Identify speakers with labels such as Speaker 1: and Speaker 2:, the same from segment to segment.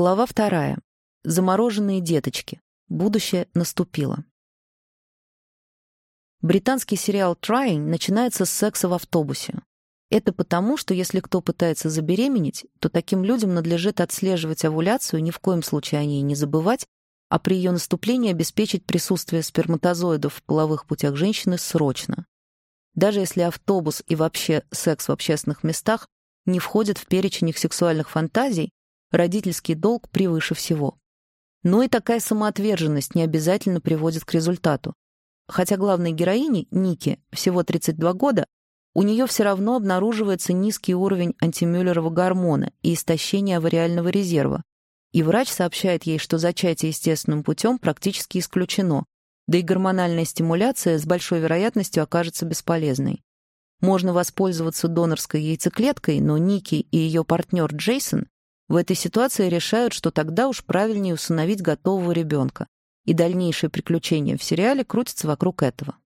Speaker 1: Глава вторая. Замороженные деточки. Будущее наступило. Британский сериал «Trying» начинается с секса в автобусе. Это потому, что если кто пытается забеременеть, то таким людям надлежит отслеживать овуляцию, ни в коем случае о ней не забывать, а при ее наступлении обеспечить присутствие сперматозоидов в половых путях женщины срочно. Даже если автобус и вообще секс в общественных местах не входят в перечень их сексуальных фантазий, родительский долг превыше всего. Но и такая самоотверженность не обязательно приводит к результату. Хотя главной героине, Ники, всего 32 года, у нее все равно обнаруживается низкий уровень антимюллерова гормона и истощение авариального резерва. И врач сообщает ей, что зачатие естественным путем практически исключено, да и гормональная стимуляция с большой вероятностью окажется бесполезной. Можно воспользоваться донорской яйцеклеткой, но Ники и ее партнер Джейсон в этой ситуации решают, что тогда уж правильнее усыновить готового ребенка, и дальнейшие приключения в сериале крутятся вокруг этого.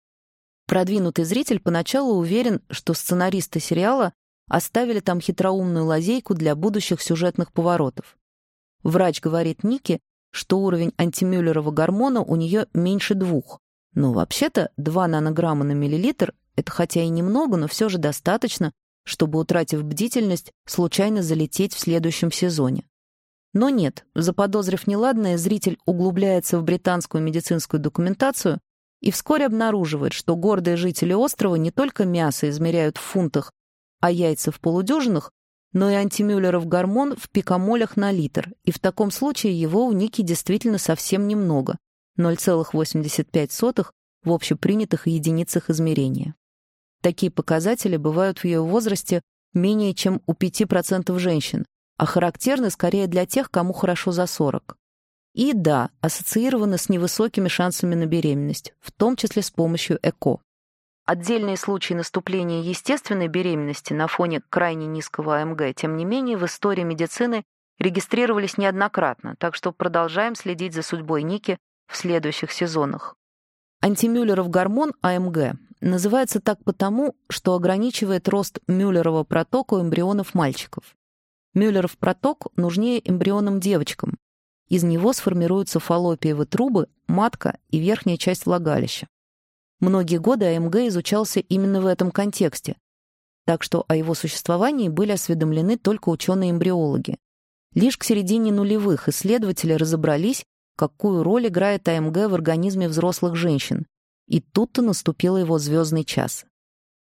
Speaker 1: Продвинутый зритель поначалу уверен, что сценаристы сериала оставили там хитроумную лазейку для будущих сюжетных поворотов. Врач говорит Нике, что уровень антимюллерова гормона у нее меньше двух, но вообще-то 2 нанограмма на миллилитр — это хотя и немного, но все же достаточно, чтобы, утратив бдительность, случайно залететь в следующем сезоне. Но нет, заподозрив неладное, зритель углубляется в британскую медицинскую документацию и вскоре обнаруживает, что гордые жители острова не только мясо измеряют в фунтах, а яйца в полудюжинах, но и антимюллеров гормон в пикомолях на литр, и в таком случае его у Ники действительно совсем немного — 0,85 в общепринятых единицах измерения. Такие показатели бывают в ее возрасте менее чем у 5% женщин, а характерны скорее для тех, кому хорошо за 40. И да, ассоциированы с невысокими шансами на беременность, в том числе с помощью ЭКО. Отдельные случаи наступления естественной беременности на фоне крайне низкого АМГ, тем не менее, в истории медицины регистрировались неоднократно, так что продолжаем следить за судьбой Ники в следующих сезонах. Антимюллеров гормон АМГ называется так потому, что ограничивает рост Мюллерова протока у эмбрионов мальчиков. Мюллеров проток нужнее эмбрионам девочкам. Из него сформируются фаллопиевы трубы, матка и верхняя часть влагалища. Многие годы АМГ изучался именно в этом контексте, так что о его существовании были осведомлены только ученые-эмбриологи. Лишь к середине нулевых исследователи разобрались, какую роль играет АМГ в организме взрослых женщин. И тут-то наступил его звездный час.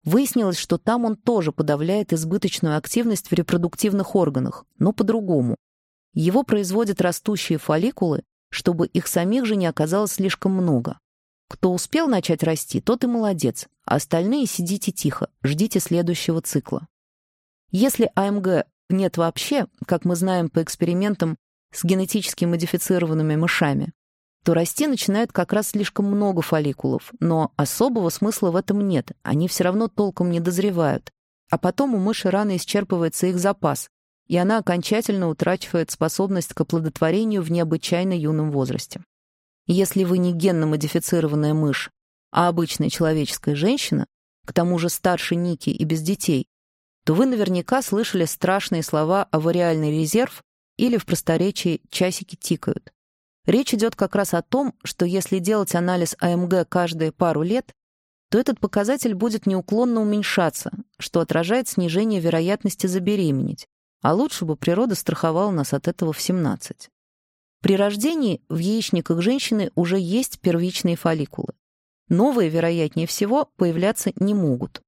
Speaker 1: Выяснилось, что там он тоже подавляет избыточную активность в репродуктивных органах, но по-другому. Его производят растущие фолликулы, чтобы их самих же не оказалось слишком много. Кто успел начать расти, тот и молодец, а остальные сидите тихо, ждите следующего цикла. Если АМГ нет вообще, как мы знаем по экспериментам с генетически модифицированными мышами, то расти начинает как раз слишком много фолликулов, но особого смысла в этом нет, они все равно толком не дозревают. А потом у мыши рано исчерпывается их запас, и она окончательно утрачивает способность к оплодотворению в необычайно юном возрасте. Если вы не генно-модифицированная мышь, а обычная человеческая женщина, к тому же старше Ники и без детей, то вы наверняка слышали страшные слова «авариальный резерв» или в просторечии «часики тикают». Речь идет как раз о том, что если делать анализ АМГ каждые пару лет, то этот показатель будет неуклонно уменьшаться, что отражает снижение вероятности забеременеть, а лучше бы природа страховала нас от этого в 17. При рождении в яичниках женщины уже есть первичные фолликулы. Новые, вероятнее всего, появляться не могут.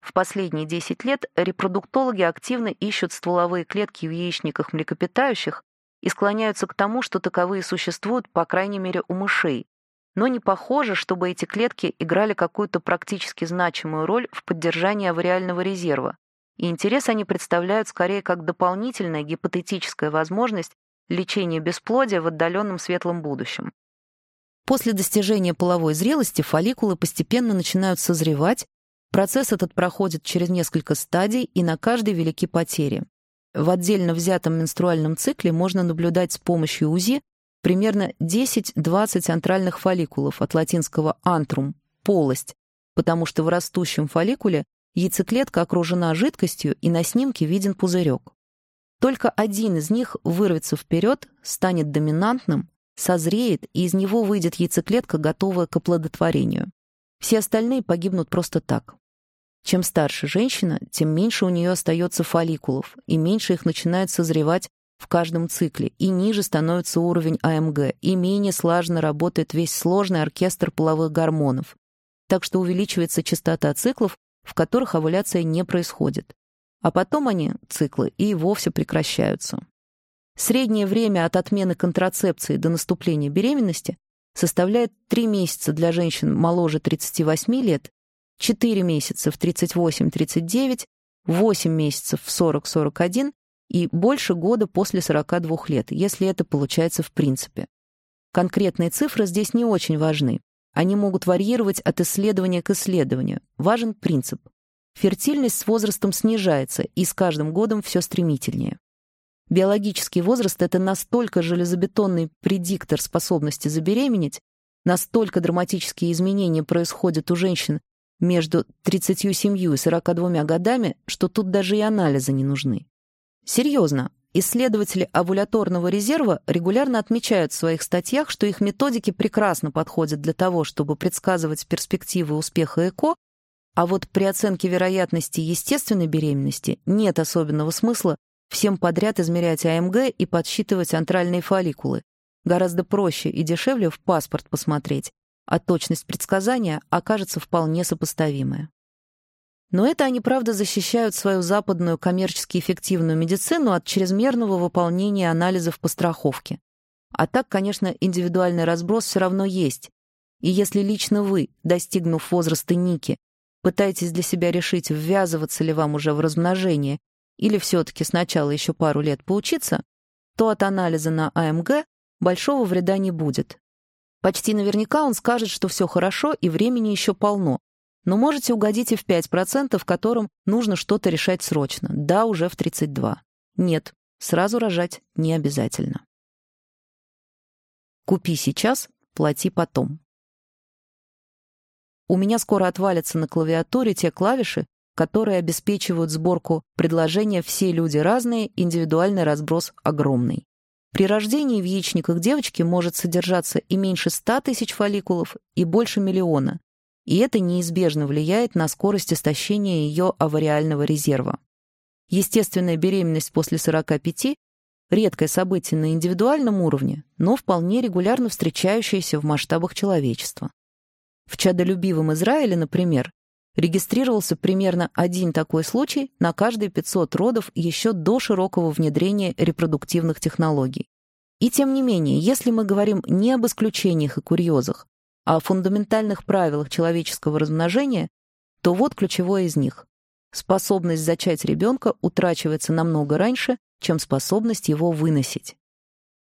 Speaker 1: В последние 10 лет репродуктологи активно ищут стволовые клетки в яичниках млекопитающих и склоняются к тому, что таковые существуют, по крайней мере, у мышей. Но не похоже, чтобы эти клетки играли какую-то практически значимую роль в поддержании авариального резерва, и интерес они представляют скорее как дополнительная гипотетическая возможность лечения бесплодия в отдаленном светлом будущем. После достижения половой зрелости фолликулы постепенно начинают созревать, процесс этот проходит через несколько стадий и на каждой велики потери. В отдельно взятом менструальном цикле можно наблюдать с помощью УЗИ примерно 10-20 антральных фолликулов от латинского «антрум» — полость, потому что в растущем фолликуле яйцеклетка окружена жидкостью и на снимке виден пузырек. Только один из них вырвется вперед, станет доминантным, созреет, и из него выйдет яйцеклетка, готовая к оплодотворению. Все остальные погибнут просто так. Чем старше женщина, тем меньше у нее остается фолликулов, и меньше их начинает созревать в каждом цикле, и ниже становится уровень АМГ, и менее слаженно работает весь сложный оркестр половых гормонов. Так что увеличивается частота циклов, в которых овуляция не происходит. А потом они, циклы, и вовсе прекращаются. Среднее время от отмены контрацепции до наступления беременности составляет 3 месяца для женщин моложе 38 лет, 4 месяца в 38-39, 8 месяцев в 40-41 и больше года после 42 лет, если это получается в принципе. Конкретные цифры здесь не очень важны. Они могут варьировать от исследования к исследованию. Важен принцип. Фертильность с возрастом снижается, и с каждым годом все стремительнее. Биологический возраст — это настолько железобетонный предиктор способности забеременеть, настолько драматические изменения происходят у женщин между 37 и 42 годами, что тут даже и анализы не нужны. Серьезно, исследователи овуляторного резерва регулярно отмечают в своих статьях, что их методики прекрасно подходят для того, чтобы предсказывать перспективы успеха ЭКО а вот при оценке вероятности естественной беременности нет особенного смысла всем подряд измерять АМГ и подсчитывать антральные фолликулы. Гораздо проще и дешевле в паспорт посмотреть, а точность предсказания окажется вполне сопоставимая. Но это они, правда, защищают свою западную коммерчески эффективную медицину от чрезмерного выполнения анализов по страховке. А так, конечно, индивидуальный разброс все равно есть. И если лично вы, достигнув возраста Ники, Пытаетесь для себя решить, ввязываться ли вам уже в размножение или все-таки сначала еще пару лет поучиться, то от анализа на АМГ большого вреда не будет. Почти наверняка он скажет, что все хорошо и времени еще полно, но можете угодить и в 5%, в котором нужно что-то решать срочно, да, уже в 32. Нет, сразу рожать не обязательно. Купи сейчас, плати потом. У меня скоро отвалятся на клавиатуре те клавиши, которые обеспечивают сборку предложения «все люди разные», индивидуальный разброс огромный. При рождении в яичниках девочки может содержаться и меньше 100 тысяч фолликулов, и больше миллиона, и это неизбежно влияет на скорость истощения ее авариального резерва. Естественная беременность после 45 – редкое событие на индивидуальном уровне, но вполне регулярно встречающееся в масштабах человечества. В чадолюбивом Израиле, например, регистрировался примерно один такой случай на каждые 500 родов еще до широкого внедрения репродуктивных технологий. И тем не менее, если мы говорим не об исключениях и курьезах, а о фундаментальных правилах человеческого размножения, то вот ключевое из них. Способность зачать ребенка утрачивается намного раньше, чем способность его выносить.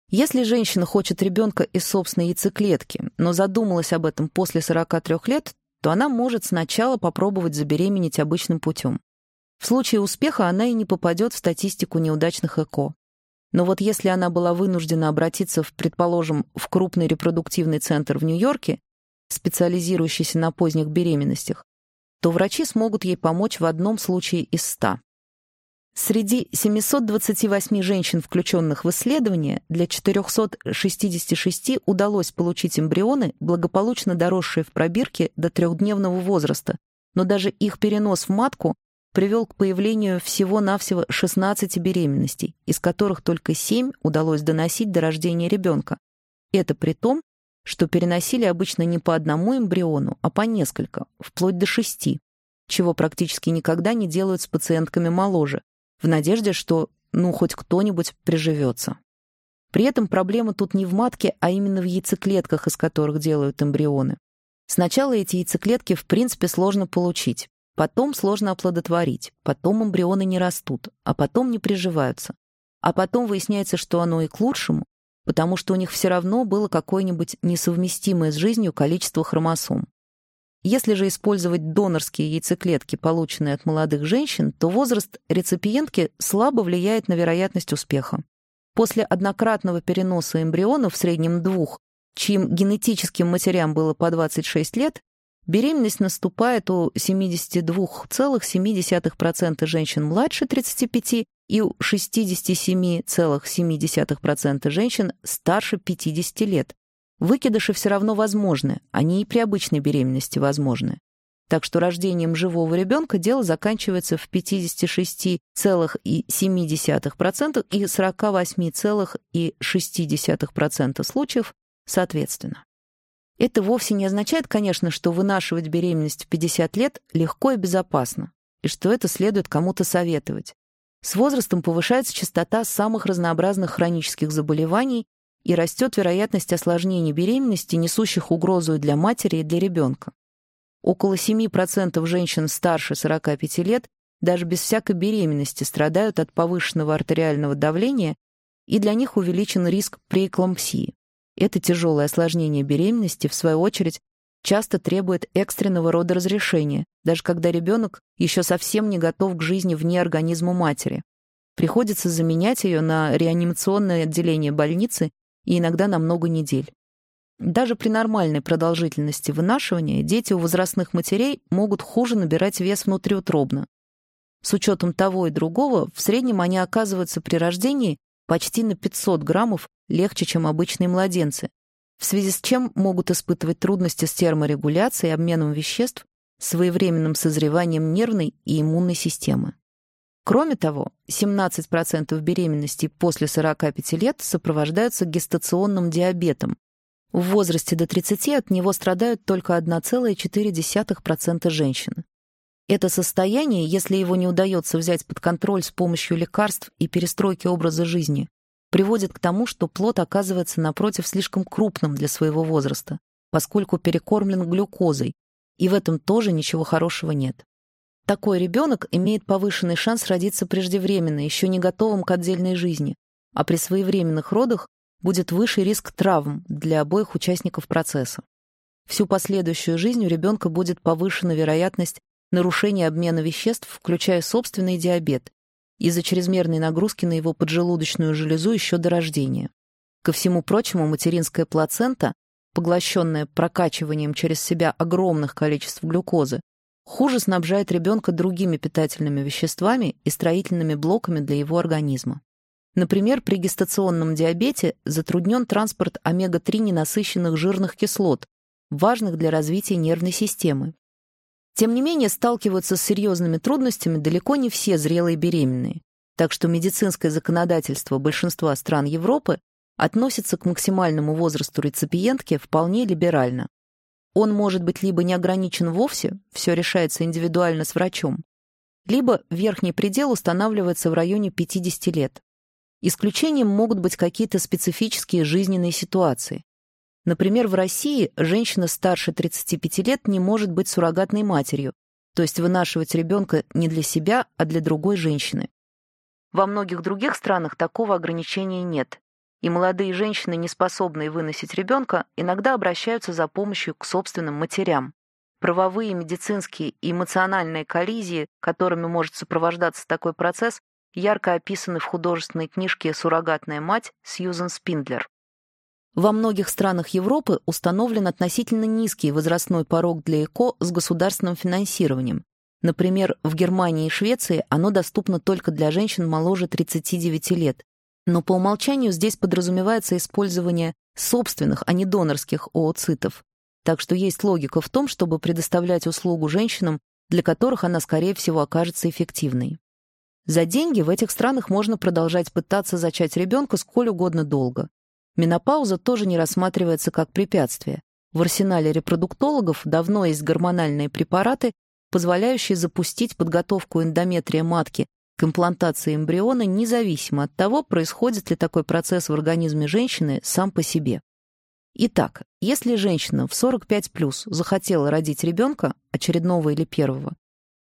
Speaker 1: Если женщина хочет ребенка из собственной яйцеклетки, но задумалась об этом после 43 лет, то она может сначала попробовать забеременеть обычным путем. В случае успеха она и не попадет в статистику неудачных ЭКО. Но вот если она была вынуждена обратиться, в, предположим, в крупный репродуктивный центр в Нью-Йорке, специализирующийся на поздних беременностях, то врачи смогут ей помочь в одном случае из ста. Среди 728 женщин, включенных в исследование, для 466 удалось получить эмбрионы, благополучно доросшие в пробирке до трехдневного возраста, но даже их перенос в матку привел к появлению всего-навсего 16 беременностей, из которых только 7 удалось доносить до рождения ребенка. Это при том, что переносили обычно не по одному эмбриону, а по несколько, вплоть до шести, чего практически никогда не делают с пациентками моложе, в надежде, что, ну, хоть кто-нибудь приживется. При этом проблема тут не в матке, а именно в яйцеклетках, из которых делают эмбрионы. Сначала эти яйцеклетки в принципе сложно получить, потом сложно оплодотворить, потом эмбрионы не растут, а потом не приживаются. А потом выясняется, что оно и к лучшему, потому что у них все равно было какое-нибудь несовместимое с жизнью количество хромосом. Если же использовать донорские яйцеклетки, полученные от молодых женщин, то возраст реципиентки слабо влияет на вероятность успеха. После однократного переноса эмбрионов в среднем двух, чьим генетическим матерям было по 26 лет, беременность наступает у 72,7% женщин младше 35 и у 67,7% женщин старше 50 лет. Выкидыши все равно возможны, они и при обычной беременности возможны. Так что рождением живого ребенка дело заканчивается в 56,7% и 48,6% случаев соответственно. Это вовсе не означает, конечно, что вынашивать беременность в 50 лет легко и безопасно, и что это следует кому-то советовать. С возрастом повышается частота самых разнообразных хронических заболеваний и растет вероятность осложнений беременности, несущих угрозу для матери, и для ребенка. Около 7% женщин старше 45 лет даже без всякой беременности страдают от повышенного артериального давления, и для них увеличен риск преэклампсии. Это тяжелое осложнение беременности, в свою очередь, часто требует экстренного рода разрешения, даже когда ребенок еще совсем не готов к жизни вне организма матери. Приходится заменять ее на реанимационное отделение больницы и иногда на много недель. Даже при нормальной продолжительности вынашивания дети у возрастных матерей могут хуже набирать вес внутриутробно. С учетом того и другого, в среднем они оказываются при рождении почти на 500 граммов легче, чем обычные младенцы, в связи с чем могут испытывать трудности с терморегуляцией, обменом веществ, своевременным созреванием нервной и иммунной системы. Кроме того, 17% беременностей после 45 лет сопровождаются гестационным диабетом, в возрасте до 30 от него страдают только 1,4% женщин. Это состояние, если его не удается взять под контроль с помощью лекарств и перестройки образа жизни, приводит к тому, что плод оказывается напротив слишком крупным для своего возраста, поскольку перекормлен глюкозой, и в этом тоже ничего хорошего нет. Такой ребенок имеет повышенный шанс родиться преждевременно, еще не готовым к отдельной жизни, а при своевременных родах будет выше риск травм для обоих участников процесса. Всю последующую жизнь у ребенка будет повышена вероятность нарушения обмена веществ, включая собственный диабет, из-за чрезмерной нагрузки на его поджелудочную железу еще до рождения. Ко всему прочему, материнская плацента, поглощенная прокачиванием через себя огромных количеств глюкозы, хуже снабжает ребенка другими питательными веществами и строительными блоками для его организма. Например, при гестационном диабете затруднен транспорт омега-3 ненасыщенных жирных кислот, важных для развития нервной системы. Тем не менее, сталкиваются с серьезными трудностями далеко не все зрелые беременные, так что медицинское законодательство большинства стран Европы относится к максимальному возрасту реципиентки вполне либерально. Он может быть либо не ограничен вовсе, все решается индивидуально с врачом, либо верхний предел устанавливается в районе 50 лет. Исключением могут быть какие-то специфические жизненные ситуации. Например, в России женщина старше 35 лет не может быть суррогатной матерью, то есть вынашивать ребенка не для себя, а для другой женщины. Во многих других странах такого ограничения нет, и молодые женщины, не способные выносить ребенка, иногда обращаются за помощью к собственным матерям. Правовые, медицинские и эмоциональные коллизии, которыми может сопровождаться такой процесс, ярко описаны в художественной книжке «Суррогатная мать» Сьюзен Спиндлер. Во многих странах Европы установлен относительно низкий возрастной порог для ЭКО с государственным финансированием. Например, в Германии и Швеции оно доступно только для женщин моложе 39 лет. Но по умолчанию здесь подразумевается использование собственных, а не донорских ооцитов. Так что есть логика в том, чтобы предоставлять услугу женщинам, для которых она, скорее всего, окажется эффективной. За деньги в этих странах можно продолжать пытаться зачать ребенка сколь угодно долго. Менопауза тоже не рассматривается как препятствие. В арсенале репродуктологов давно есть гормональные препараты, позволяющие запустить подготовку эндометрия матки к имплантации эмбриона независимо от того, происходит ли такой процесс в организме женщины сам по себе. Итак, если женщина в 45+, захотела родить ребенка, очередного или первого,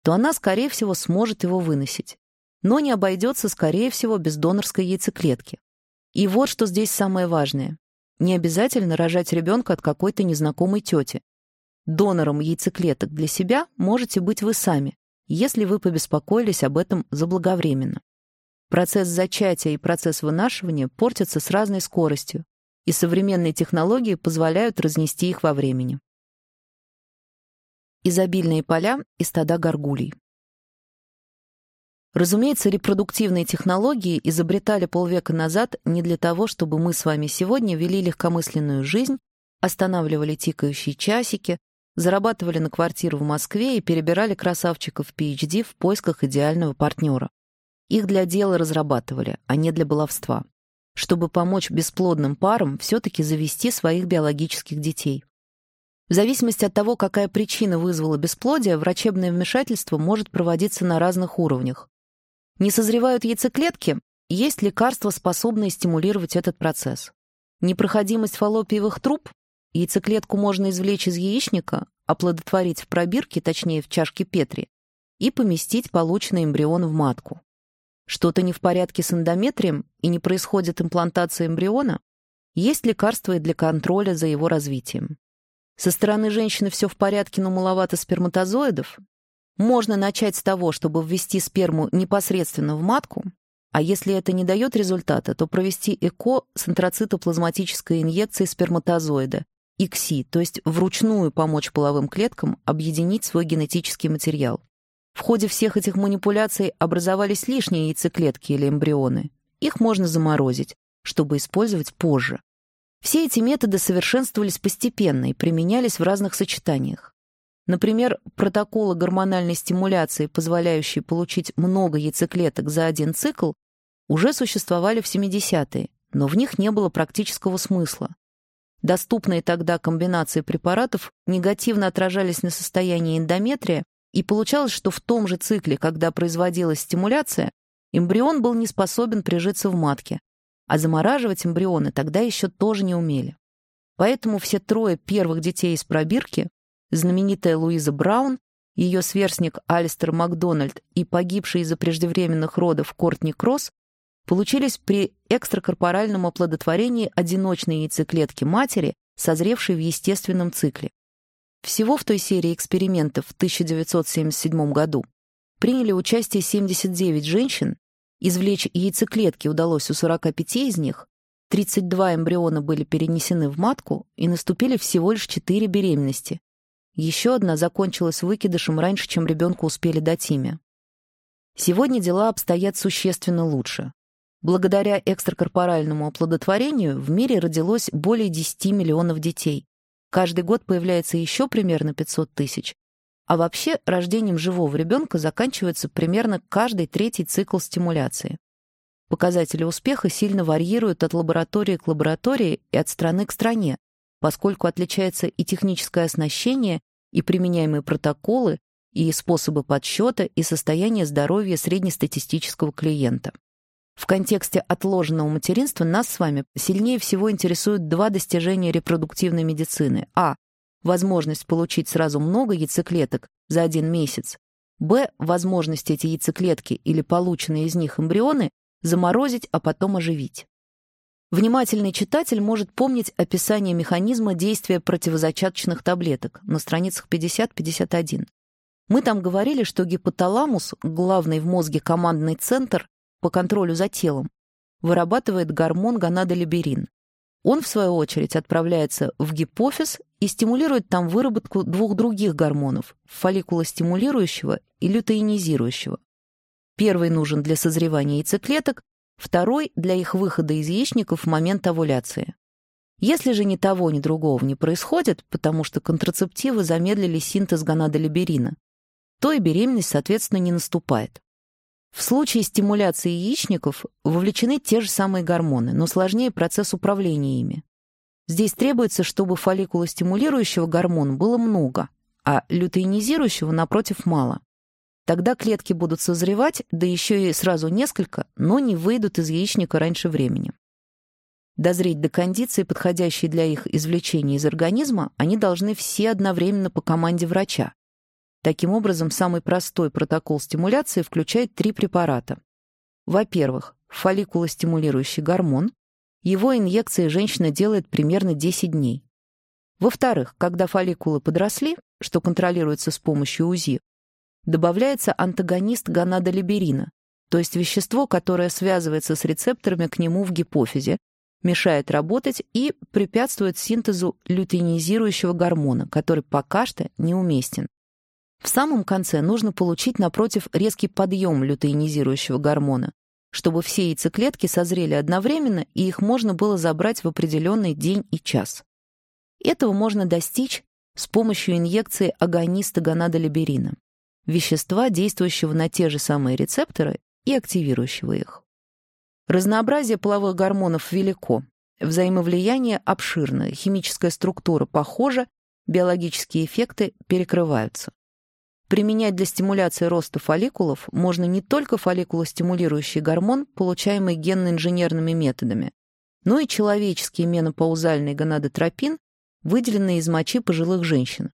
Speaker 1: то она, скорее всего, сможет его выносить но не обойдется, скорее всего, без донорской яйцеклетки. И вот что здесь самое важное. Не обязательно рожать ребенка от какой-то незнакомой тети. Донором яйцеклеток для себя можете быть вы сами, если вы побеспокоились об этом заблаговременно. Процесс зачатия и процесс вынашивания портятся с разной скоростью, и современные технологии позволяют разнести их во времени. Изобильные поля и стада горгулей. Разумеется, репродуктивные технологии изобретали полвека назад не для того, чтобы мы с вами сегодня вели легкомысленную жизнь, останавливали тикающие часики, зарабатывали на квартиру в Москве и перебирали красавчиков PhD в поисках идеального партнера. Их для дела разрабатывали, а не для баловства. Чтобы помочь бесплодным парам все-таки завести своих биологических детей. В зависимости от того, какая причина вызвала бесплодие, врачебное вмешательство может проводиться на разных уровнях. Не созревают яйцеклетки? Есть лекарства, способные стимулировать этот процесс. Непроходимость фаллопиевых труб? Яйцеклетку можно извлечь из яичника, оплодотворить в пробирке, точнее в чашке Петри, и поместить полученный эмбрион в матку. Что-то не в порядке с эндометрием и не происходит имплантация эмбриона? Есть лекарства и для контроля за его развитием. Со стороны женщины все в порядке, но маловато сперматозоидов? Можно начать с того, чтобы ввести сперму непосредственно в матку, а если это не дает результата, то провести ЭКО с антрацитоплазматической инъекцией сперматозоида ИКСИ, то есть вручную помочь половым клеткам объединить свой генетический материал. В ходе всех этих манипуляций образовались лишние яйцеклетки или эмбрионы. Их можно заморозить, чтобы использовать позже. Все эти методы совершенствовались постепенно и применялись в разных сочетаниях. Например, протоколы гормональной стимуляции, позволяющие получить много яйцеклеток за один цикл, уже существовали в 70-е, но в них не было практического смысла. Доступные тогда комбинации препаратов негативно отражались на состоянии эндометрия, и получалось, что в том же цикле, когда производилась стимуляция, эмбрион был не способен прижиться в матке, а замораживать эмбрионы тогда еще тоже не умели. Поэтому все трое первых детей из пробирки, знаменитая Луиза Браун, ее сверстник Алистер Макдональд и погибший из-за преждевременных родов Кортни Кросс, получились при экстракорпоральном оплодотворении одиночной яйцеклетки матери, созревшей в естественном цикле. Всего в той серии экспериментов в 1977 году приняли участие 79 женщин, извлечь яйцеклетки удалось у 45 из них, 32 эмбриона были перенесены в матку и наступили всего лишь 4 беременности. Еще одна закончилась выкидышем раньше, чем ребенку успели дать имя. Сегодня дела обстоят существенно лучше. Благодаря экстракорпоральному оплодотворению в мире родилось более 10 миллионов детей. Каждый год появляется еще примерно 500 тысяч. А вообще рождением живого ребенка заканчивается примерно каждый третий цикл стимуляции. Показатели успеха сильно варьируют от лаборатории к лаборатории и от страны к стране, поскольку отличается и техническое оснащение, и применяемые протоколы, и способы подсчета, и состояние здоровья среднестатистического клиента. В контексте отложенного материнства нас с вами сильнее всего интересуют два достижения репродуктивной медицины. А. Возможность получить сразу много яйцеклеток за один месяц. Б. Возможность эти яйцеклетки или полученные из них эмбрионы заморозить, а потом оживить. Внимательный читатель может помнить описание механизма действия противозачаточных таблеток на страницах 50-51. Мы там говорили, что гипоталамус, главный в мозге командный центр, по контролю за телом, вырабатывает гормон гонадолиберин. Он, в свою очередь, отправляется в гипофиз и стимулирует там выработку двух других гормонов – фолликулостимулирующего и лютеинизирующего. Первый нужен для созревания яйцеклеток, второй – для их выхода из яичников в момент овуляции. Если же ни того, ни другого не происходит, потому что контрацептивы замедлили синтез гонадолиберина, то и беременность, соответственно, не наступает. В случае стимуляции яичников вовлечены те же самые гормоны, но сложнее процесс управления ими. Здесь требуется, чтобы фолликулостимулирующего гормона было много, а лютеинизирующего, напротив, мало. Тогда клетки будут созревать, да еще и сразу несколько, но не выйдут из яичника раньше времени. Дозреть до кондиции, подходящей для их извлечения из организма, они должны все одновременно по команде врача. Таким образом, самый простой протокол стимуляции включает три препарата. Во-первых, фолликулостимулирующий гормон. Его инъекции женщина делает примерно 10 дней. Во-вторых, когда фолликулы подросли, что контролируется с помощью УЗИ, добавляется антагонист гонадолиберина, то есть вещество, которое связывается с рецепторами к нему в гипофизе, мешает работать и препятствует синтезу лютeinизирующего гормона, который пока что неуместен. В самом конце нужно получить, напротив, резкий подъем лютеинизирующего гормона, чтобы все яйцеклетки созрели одновременно и их можно было забрать в определенный день и час. Этого можно достичь с помощью инъекции агониста гонадолиберина, вещества, действующего на те же самые рецепторы и активирующего их. Разнообразие половых гормонов велико, взаимовлияние обширное, химическая структура похожа, биологические эффекты перекрываются. Применять для стимуляции роста фолликулов можно не только фолликулостимулирующий гормон, получаемый генно-инженерными методами, но и человеческий менопаузальный гонадотропин, выделенный из мочи пожилых женщин.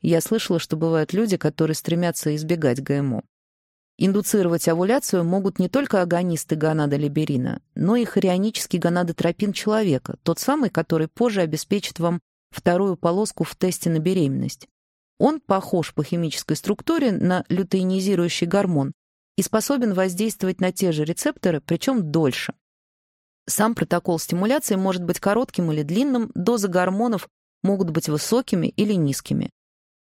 Speaker 1: Я слышала, что бывают люди, которые стремятся избегать ГМО. Индуцировать овуляцию могут не только агонисты гонадолиберина, но и хорионический гонадотропин человека, тот самый, который позже обеспечит вам вторую полоску в тесте на беременность. Он похож по химической структуре на лютеинизирующий гормон и способен воздействовать на те же рецепторы, причем дольше. Сам протокол стимуляции может быть коротким или длинным, дозы гормонов могут быть высокими или низкими.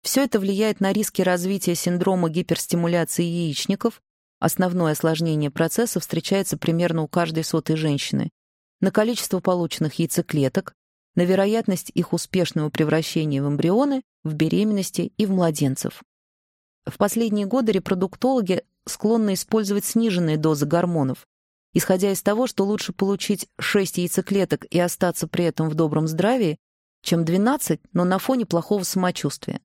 Speaker 1: Все это влияет на риски развития синдрома гиперстимуляции яичников, основное осложнение процесса встречается примерно у каждой сотой женщины, на количество полученных яйцеклеток, на вероятность их успешного превращения в эмбрионы, в беременности и в младенцев. В последние годы репродуктологи склонны использовать сниженные дозы гормонов, исходя из того, что лучше получить 6 яйцеклеток и остаться при этом в добром здравии, чем 12, но на фоне плохого самочувствия.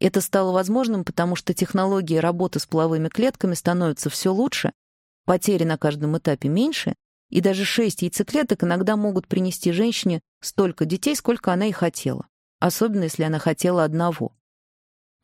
Speaker 1: Это стало возможным, потому что технологии работы с половыми клетками становятся все лучше, потери на каждом этапе меньше, и даже шесть яйцеклеток иногда могут принести женщине столько детей, сколько она и хотела, особенно если она хотела одного.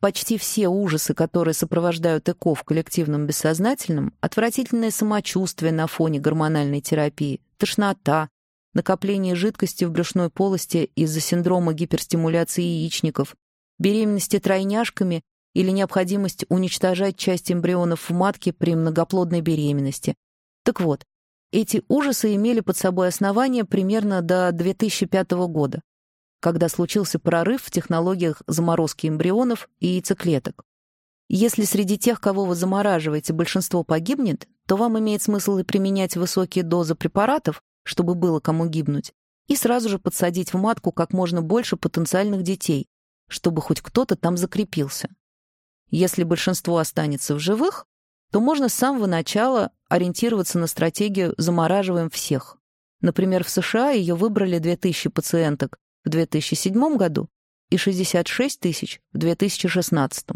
Speaker 1: Почти все ужасы, которые сопровождают ЭКО в коллективном бессознательном, отвратительное самочувствие на фоне гормональной терапии, тошнота, накопление жидкости в брюшной полости из-за синдрома гиперстимуляции яичников, беременности тройняшками или необходимость уничтожать часть эмбрионов в матке при многоплодной беременности. Так вот, эти ужасы имели под собой основания примерно до 2005 года, когда случился прорыв в технологиях заморозки эмбрионов и яйцеклеток. Если среди тех, кого вы замораживаете, большинство погибнет, то вам имеет смысл и применять высокие дозы препаратов, чтобы было кому гибнуть, и сразу же подсадить в матку как можно больше потенциальных детей, чтобы хоть кто-то там закрепился. Если большинство останется в живых, то можно с самого начала ориентироваться на стратегию «замораживаем всех». Например, в США ее выбрали 2000 пациенток в 2007 году и 66 тысяч в 2016.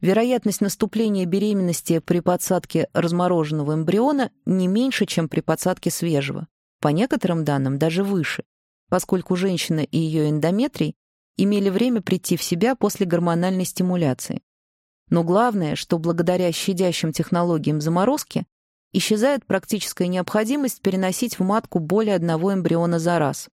Speaker 1: Вероятность наступления беременности при подсадке размороженного эмбриона не меньше, чем при подсадке свежего. По некоторым данным, даже выше, поскольку женщина и ее эндометрий имели время прийти в себя после гормональной стимуляции. Но главное, что благодаря щадящим технологиям заморозки исчезает практическая необходимость переносить в матку более одного эмбриона за раз.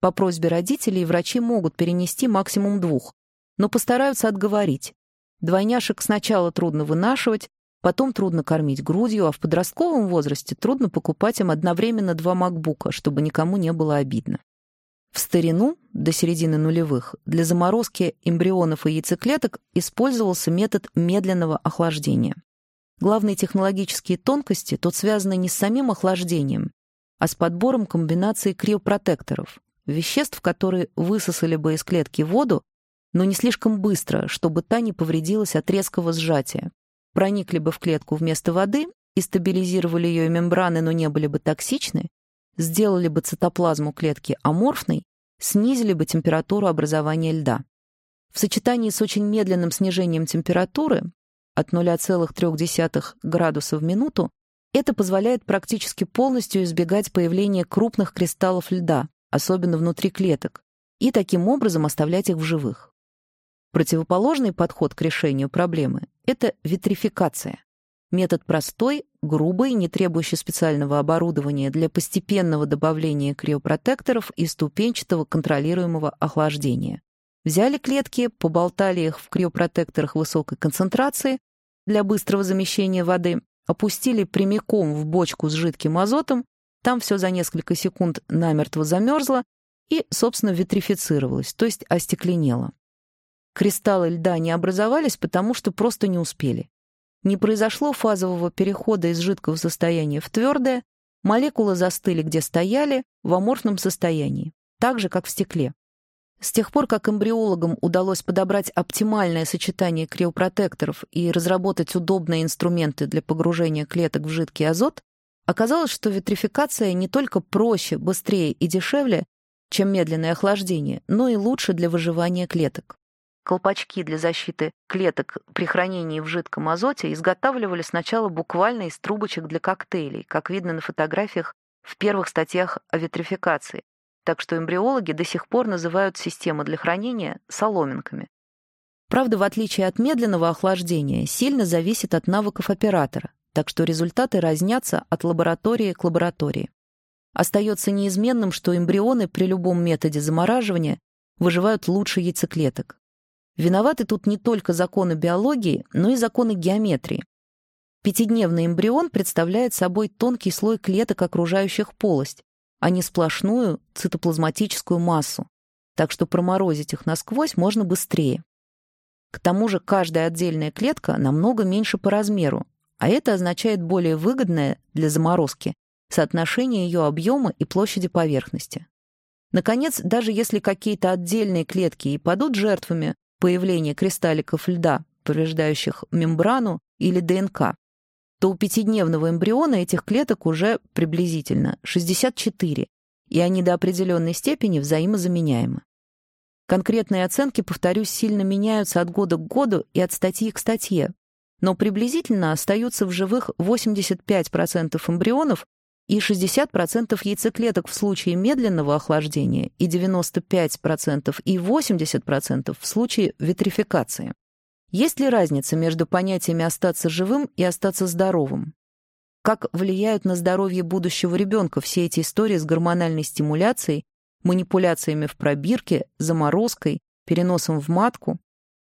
Speaker 1: По просьбе родителей врачи могут перенести максимум двух, но постараются отговорить. Двойняшек сначала трудно вынашивать, потом трудно кормить грудью, а в подростковом возрасте трудно покупать им одновременно два макбука, чтобы никому не было обидно. В старину, до середины нулевых, для заморозки эмбрионов и яйцеклеток использовался метод медленного охлаждения. Главные технологические тонкости тут связаны не с самим охлаждением, а с подбором комбинации криопротекторов, веществ, которые высосали бы из клетки воду, но не слишком быстро, чтобы та не повредилась от резкого сжатия. Проникли бы в клетку вместо воды и стабилизировали ее мембраны, но не были бы токсичны, сделали бы цитоплазму клетки аморфной, снизили бы температуру образования льда. В сочетании с очень медленным снижением температуры от 0,3 градуса в минуту это позволяет практически полностью избегать появления крупных кристаллов льда, особенно внутри клеток, и таким образом оставлять их в живых. Противоположный подход к решению проблемы — это витрификация. Метод простой, грубый, не требующий специального оборудования для постепенного добавления криопротекторов и ступенчатого контролируемого охлаждения. Взяли клетки, поболтали их в криопротекторах высокой концентрации для быстрого замещения воды, опустили прямиком в бочку с жидким азотом, там все за несколько секунд намертво замерзло и, собственно, витрифицировалось, то есть остекленело. Кристаллы льда не образовались, потому что просто не успели. Не произошло фазового перехода из жидкого состояния в твердое, молекулы застыли, где стояли, в аморфном состоянии, так же, как в стекле. С тех пор, как эмбриологам удалось подобрать оптимальное сочетание криопротекторов и разработать удобные инструменты для погружения клеток в жидкий азот, оказалось, что витрификация не только проще, быстрее и дешевле, чем медленное охлаждение, но и лучше для выживания клеток. Колпачки для защиты клеток при хранении в жидком азоте изготавливали сначала буквально из трубочек для коктейлей, как видно на фотографиях в первых статьях о витрификации, так что эмбриологи до сих пор называют систему для хранения соломинками. Правда, в отличие от медленного охлаждения, сильно зависит от навыков оператора, так что результаты разнятся от лаборатории к лаборатории. Остается неизменным, что эмбрионы при любом методе замораживания выживают лучше яйцеклеток. Виноваты тут не только законы биологии, но и законы геометрии. Пятидневный эмбрион представляет собой тонкий слой клеток, окружающих полость, а не сплошную цитоплазматическую массу, так что проморозить их насквозь можно быстрее. К тому же каждая отдельная клетка намного меньше по размеру, а это означает более выгодное для заморозки соотношение ее объема и площади поверхности. Наконец, даже если какие-то отдельные клетки и падут жертвами появления кристалликов льда, повреждающих мембрану или ДНК, то у пятидневного эмбриона этих клеток уже приблизительно 64, и они до определенной степени взаимозаменяемы. Конкретные оценки, повторюсь, сильно меняются от года к году и от статьи к статье, но приблизительно остаются в живых 85% эмбрионов и 60% яйцеклеток в случае медленного охлаждения и 95% и 80% в случае витрификации. Есть ли разница между понятиями «остаться живым» и «остаться здоровым»? Как влияют на здоровье будущего ребенка все эти истории с гормональной стимуляцией, манипуляциями в пробирке, заморозкой, переносом в матку?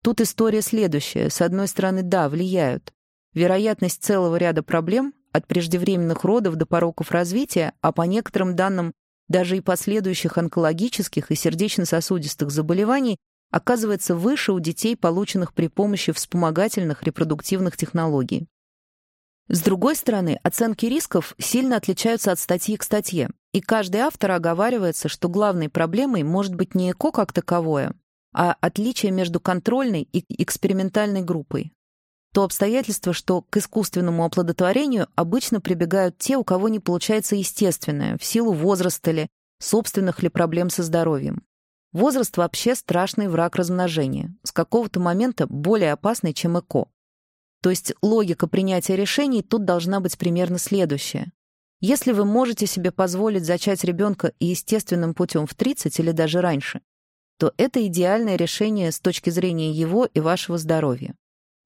Speaker 1: Тут история следующая. С одной стороны, да, влияют. Вероятность целого ряда проблем, от преждевременных родов до пороков развития, а по некоторым данным даже и последующих онкологических и сердечно-сосудистых заболеваний, оказывается выше у детей, полученных при помощи вспомогательных репродуктивных технологий. С другой стороны, оценки рисков сильно отличаются от статьи к статье, и каждый автор оговаривается, что главной проблемой может быть не ЭКО как таковое, а отличие между контрольной и экспериментальной группой. То обстоятельство, что к искусственному оплодотворению обычно прибегают те, у кого не получается естественное, в силу возраста ли, собственных ли проблем со здоровьем. Возраст вообще страшный враг размножения, с какого-то момента более опасный, чем ЭКО. То есть логика принятия решений тут должна быть примерно следующая. Если вы можете себе позволить зачать ребенка естественным путем в 30 или даже раньше, то это идеальное решение с точки зрения его и вашего здоровья.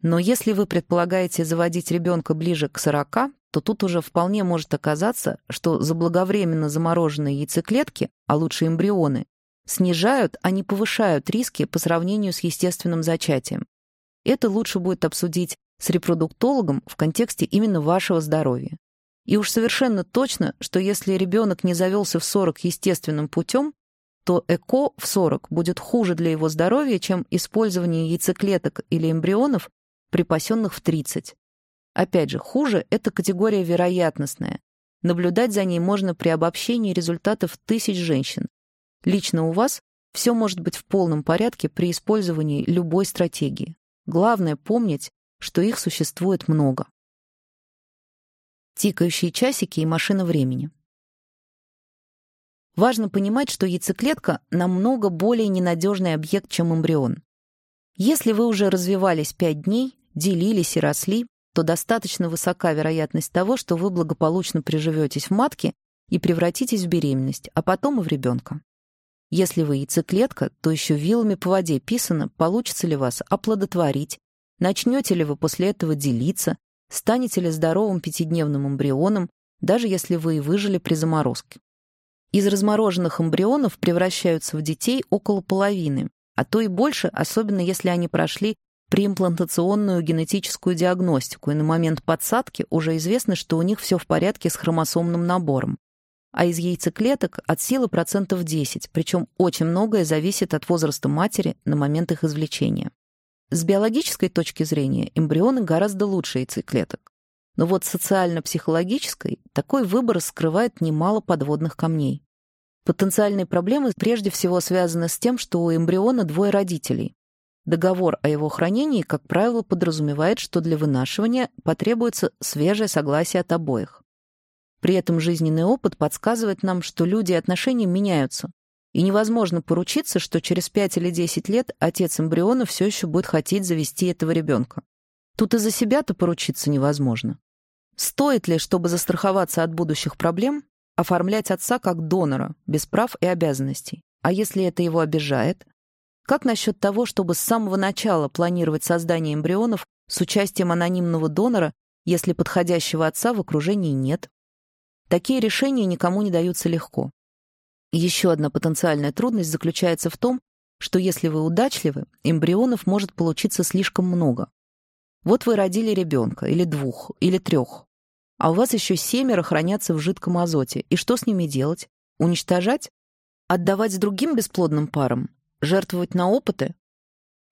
Speaker 1: Но если вы предполагаете заводить ребенка ближе к 40, то тут уже вполне может оказаться, что заблаговременно замороженные яйцеклетки, а лучше эмбрионы, снижают, а не повышают риски по сравнению с естественным зачатием. Это лучше будет обсудить с репродуктологом в контексте именно вашего здоровья. И уж совершенно точно, что если ребенок не завелся в 40 естественным путем, то ЭКО в 40 будет хуже для его здоровья, чем использование яйцеклеток или эмбрионов припасенных в 30. Опять же, хуже — это категория вероятностная. Наблюдать за ней можно при обобщении результатов тысяч женщин. Лично у вас все может быть в полном порядке при использовании любой стратегии. Главное помнить, что их существует много. Тикающие часики и машина времени. Важно понимать, что яйцеклетка намного более ненадежный объект, чем эмбрион. Если вы уже развивались 5 дней, делились и росли, то достаточно высока вероятность того, что вы благополучно приживетесь в матке и превратитесь в беременность, а потом и в ребенка. Если вы яйцеклетка, то еще вилами по воде писано, получится ли вас оплодотворить, начнете ли вы после этого делиться, станете ли здоровым пятидневным эмбрионом, даже если вы и выжили при заморозке. Из размороженных эмбрионов превращаются в детей около половины, а то и больше, особенно если они прошли преимплантационную генетическую диагностику, и на момент подсадки уже известно, что у них все в порядке с хромосомным набором. а из яйцеклеток от силы процентов 10, причем очень многое зависит от возраста матери на момент их извлечения. С биологической точки зрения эмбрионы гораздо лучше яйцеклеток. Но вот социально-психологической такой выбор скрывает немало подводных камней. Потенциальные проблемы прежде всего связаны с тем, что у эмбриона двое родителей. Договор о его хранении, как правило, подразумевает, что для вынашивания потребуется свежее согласие от обоих. При этом жизненный опыт подсказывает нам, что люди и отношения меняются, и невозможно поручиться, что через 5 или 10 лет отец эмбриона все еще будет хотеть завести этого ребенка. Тут и за себя-то поручиться невозможно. Стоит ли, чтобы застраховаться от будущих проблем, оформлять отца как донора, без прав и обязанностей? А если это его обижает? Как насчет того, чтобы с самого начала планировать создание эмбрионов с участием анонимного донора, если подходящего отца в окружении нет? Такие решения никому не даются легко. Еще одна потенциальная трудность заключается в том, что если вы удачливы, эмбрионов может получиться слишком много. Вот вы родили ребенка, или двух, или трех, а у вас еще семеро хранятся в жидком азоте. И что с ними делать? Уничтожать? Отдавать другим бесплодным парам? Жертвовать на опыты?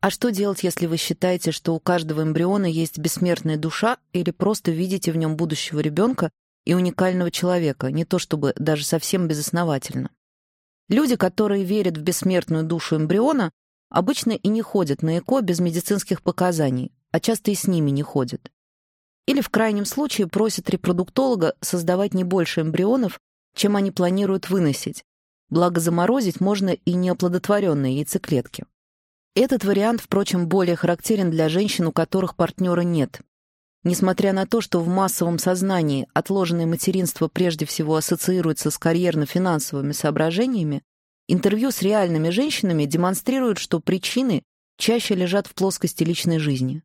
Speaker 1: А что делать, если вы считаете, что у каждого эмбриона есть бессмертная душа или просто видите в нем будущего ребенка и уникального человека, не то чтобы даже совсем безосновательно? Люди, которые верят в бессмертную душу эмбриона, обычно и не ходят на ЭКО без медицинских показаний, а часто и с ними не ходят. Или в крайнем случае просят репродуктолога создавать не больше эмбрионов, чем они планируют выносить, благо заморозить можно и неоплодотворенные яйцеклетки. Этот вариант, впрочем, более характерен для женщин, у которых партнера нет. Несмотря на то, что в массовом сознании отложенное материнство прежде всего ассоциируется с карьерно-финансовыми соображениями, интервью с реальными женщинами демонстрируют, что причины чаще лежат в плоскости личной жизни.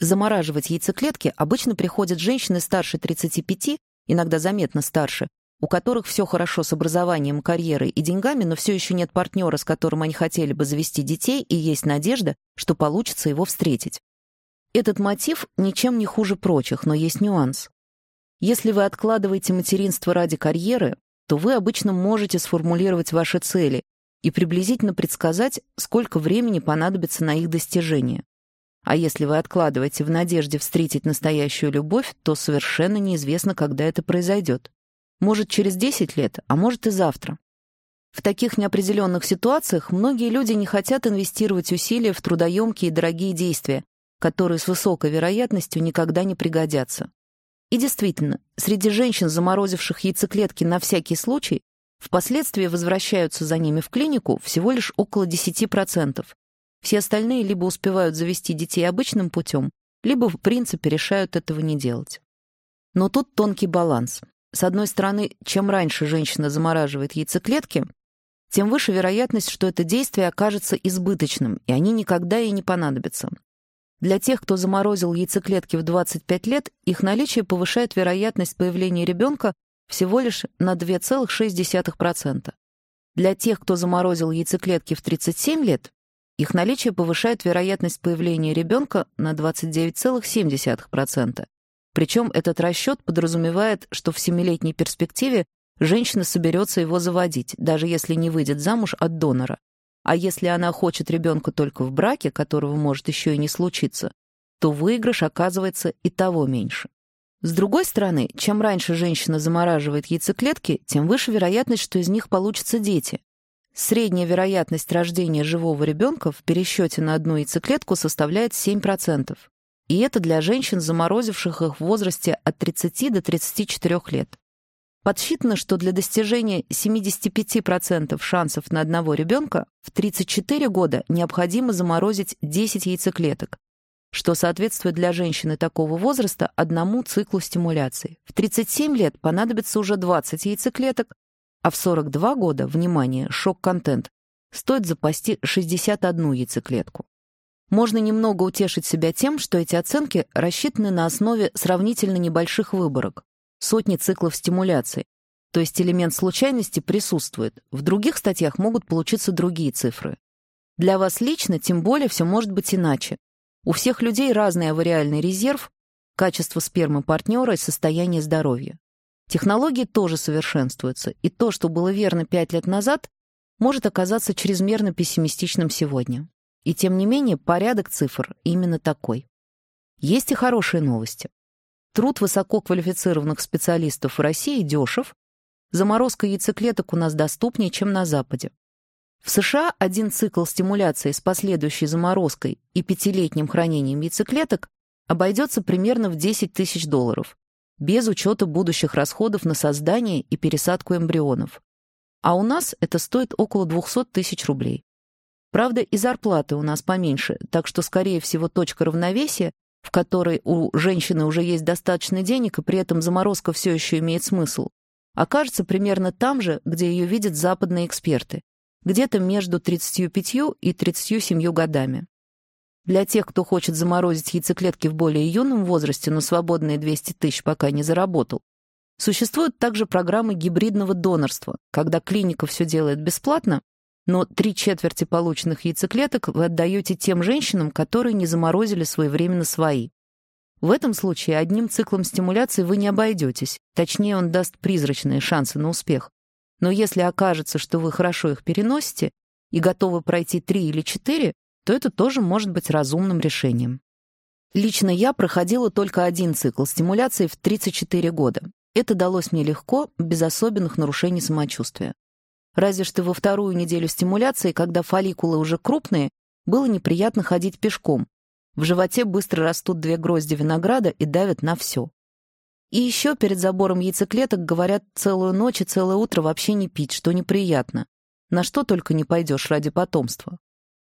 Speaker 1: Замораживать яйцеклетки обычно приходят женщины старше 35, иногда заметно старше, у которых все хорошо с образованием, карьерой и деньгами, но все еще нет партнера, с которым они хотели бы завести детей, и есть надежда, что получится его встретить. Этот мотив ничем не хуже прочих, но есть нюанс. Если вы откладываете материнство ради карьеры, то вы обычно можете сформулировать ваши цели и приблизительно предсказать, сколько времени понадобится на их достижение. А если вы откладываете в надежде встретить настоящую любовь, то совершенно неизвестно, когда это произойдет. Может, через 10 лет, а может и завтра. В таких неопределенных ситуациях многие люди не хотят инвестировать усилия в трудоемкие и дорогие действия, которые с высокой вероятностью никогда не пригодятся. И действительно, среди женщин, заморозивших яйцеклетки на всякий случай, впоследствии возвращаются за ними в клинику всего лишь около 10%. Все остальные либо успевают завести детей обычным путем, либо в принципе решают этого не делать. Но тут тонкий баланс. С одной стороны, чем раньше женщина замораживает яйцеклетки, тем выше вероятность, что это действие окажется избыточным, и они никогда ей не понадобятся. Для тех, кто заморозил яйцеклетки в 25 лет, их наличие повышает вероятность появления ребенка всего лишь на 2,6%. Для тех, кто заморозил яйцеклетки в 37 лет, их наличие повышает вероятность появления ребенка на 29,7%. Причем этот расчет подразумевает, что в семилетней перспективе женщина соберется его заводить, даже если не выйдет замуж от донора. А если она хочет ребенка только в браке, которого может еще и не случиться, то выигрыш оказывается и того меньше. С другой стороны, чем раньше женщина замораживает яйцеклетки, тем выше вероятность, что из них получатся дети. Средняя вероятность рождения живого ребенка в пересчете на одну яйцеклетку составляет 7%. И это для женщин, заморозивших их в возрасте от 30 до 34 лет. Подсчитано, что для достижения 75% шансов на одного ребенка в 34 года необходимо заморозить 10 яйцеклеток, что соответствует для женщины такого возраста одному циклу стимуляции. В 37 лет понадобится уже 20 яйцеклеток, а в 42 года, внимание, шок-контент, стоит запасти 61 яйцеклетку. Можно немного утешить себя тем, что эти оценки рассчитаны на основе сравнительно небольших выборок сотни циклов стимуляции. То есть элемент случайности присутствует. В других статьях могут получиться другие цифры. Для вас лично, тем более, все может быть иначе. У всех людей разный авариальный резерв, качество спермы партнера и состояние здоровья. Технологии тоже совершенствуются, и то, что было верно пять лет назад, может оказаться чрезмерно пессимистичным сегодня. И тем не менее, порядок цифр именно такой. Есть и хорошие новости. Труд высококвалифицированных специалистов в России дешев, заморозка яйцеклеток у нас доступнее, чем на Западе. В США один цикл стимуляции с последующей заморозкой и пятилетним хранением яйцеклеток обойдется примерно в 10 тысяч долларов, без учета будущих расходов на создание и пересадку эмбрионов. А у нас это стоит около 200 тысяч рублей. Правда, и зарплаты у нас поменьше, так что, скорее всего, точка равновесия, в которой у женщины уже есть достаточно денег, и при этом заморозка все еще имеет смысл, окажется примерно там же, где ее видят западные эксперты, где-то между 35 и 37 годами. Для тех, кто хочет заморозить яйцеклетки в более юном возрасте, но свободные 200 тысяч пока не заработал, существуют также программы гибридного донорства, когда клиника все делает бесплатно, но три четверти полученных яйцеклеток вы отдаете тем женщинам, которые не заморозили своевременно свои. В этом случае одним циклом стимуляции вы не обойдетесь, точнее он даст призрачные шансы на успех. Но если окажется, что вы хорошо их переносите и готовы пройти три или четыре, то это тоже может быть разумным решением. Лично я проходила только один цикл стимуляции в 34 года. Это далось мне легко, без особенных нарушений самочувствия. Разве что во вторую неделю стимуляции, когда фолликулы уже крупные, было неприятно ходить пешком. В животе быстро растут две грозди винограда и давят на все. И еще перед забором яйцеклеток говорят целую ночь и целое утро вообще не пить, что неприятно. На что только не пойдешь ради потомства.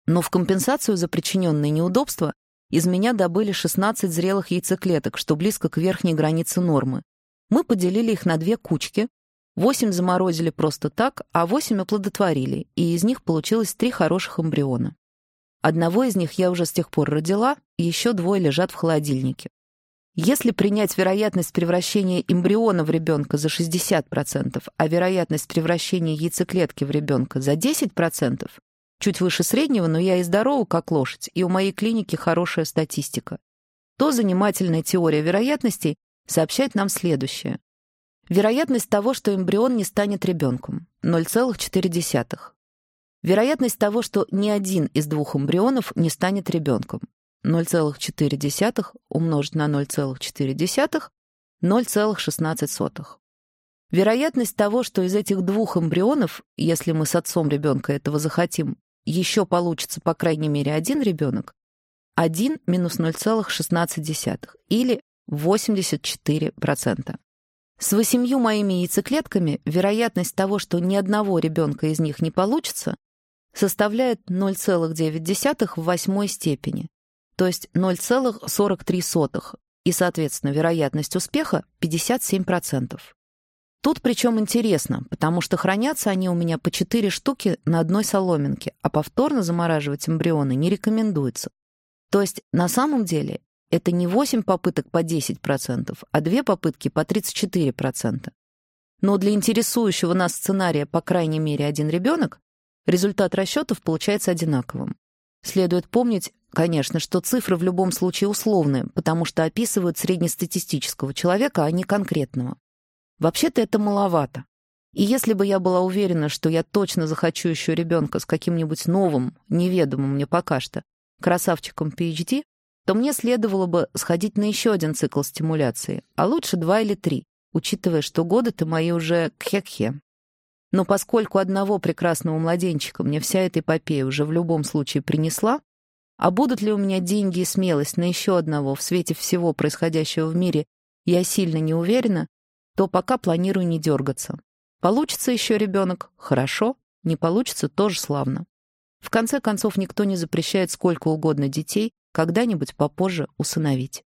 Speaker 1: Но в компенсацию за причиненные неудобства из меня добыли 16 зрелых яйцеклеток, что близко к верхней границе нормы. Мы поделили их на две кучки, 8 заморозили просто так, а 8 оплодотворили, и из них получилось три хороших эмбриона. Одного из них я уже с тех пор родила, еще двое лежат в холодильнике. Если принять вероятность превращения эмбриона в ребенка за 60%, а вероятность превращения яйцеклетки в ребенка за 10%, Чуть выше среднего, но я и здорова, как лошадь, и у моей клиники хорошая статистика. То занимательная теория вероятностей сообщает нам следующее. Вероятность того, что эмбрион не станет ребенком — 0,4. Вероятность того, что ни один из двух эмбрионов не станет ребенком — 0,4 умножить на 0,4 — 0,16. Вероятность того, что из этих двух эмбрионов, если мы с отцом ребенка этого захотим, еще получится по крайней мере один ребенок, 1 минус 0,16 или 84%. С восемью моими яйцеклетками вероятность того, что ни одного ребенка из них не получится, составляет 0,9 в восьмой степени, то есть 0,43, и, соответственно, вероятность успеха 57%. Тут причем интересно, потому что хранятся они у меня по 4 штуки на одной соломинке, а повторно замораживать эмбрионы не рекомендуется. То есть на самом деле это не 8 попыток по 10%, а 2 попытки по 34%. Но для интересующего нас сценария по крайней мере один ребенок результат расчетов получается одинаковым. Следует помнить, конечно, что цифры в любом случае условные, потому что описывают среднестатистического человека, а не конкретного. Вообще-то это маловато. И если бы я была уверена, что я точно захочу еще ребенка с каким-нибудь новым, неведомым мне пока что, красавчиком PhD, то мне следовало бы сходить на еще один цикл стимуляции, а лучше два или три, учитывая, что годы-то мои уже кхе-кхе. Но поскольку одного прекрасного младенчика мне вся эта эпопея уже в любом случае принесла, а будут ли у меня деньги и смелость на еще одного в свете всего происходящего в мире, я сильно не уверена, то пока планирую не дергаться. Получится еще ребенок — хорошо, не получится — тоже славно. В конце концов, никто не запрещает сколько угодно детей когда-нибудь попозже усыновить.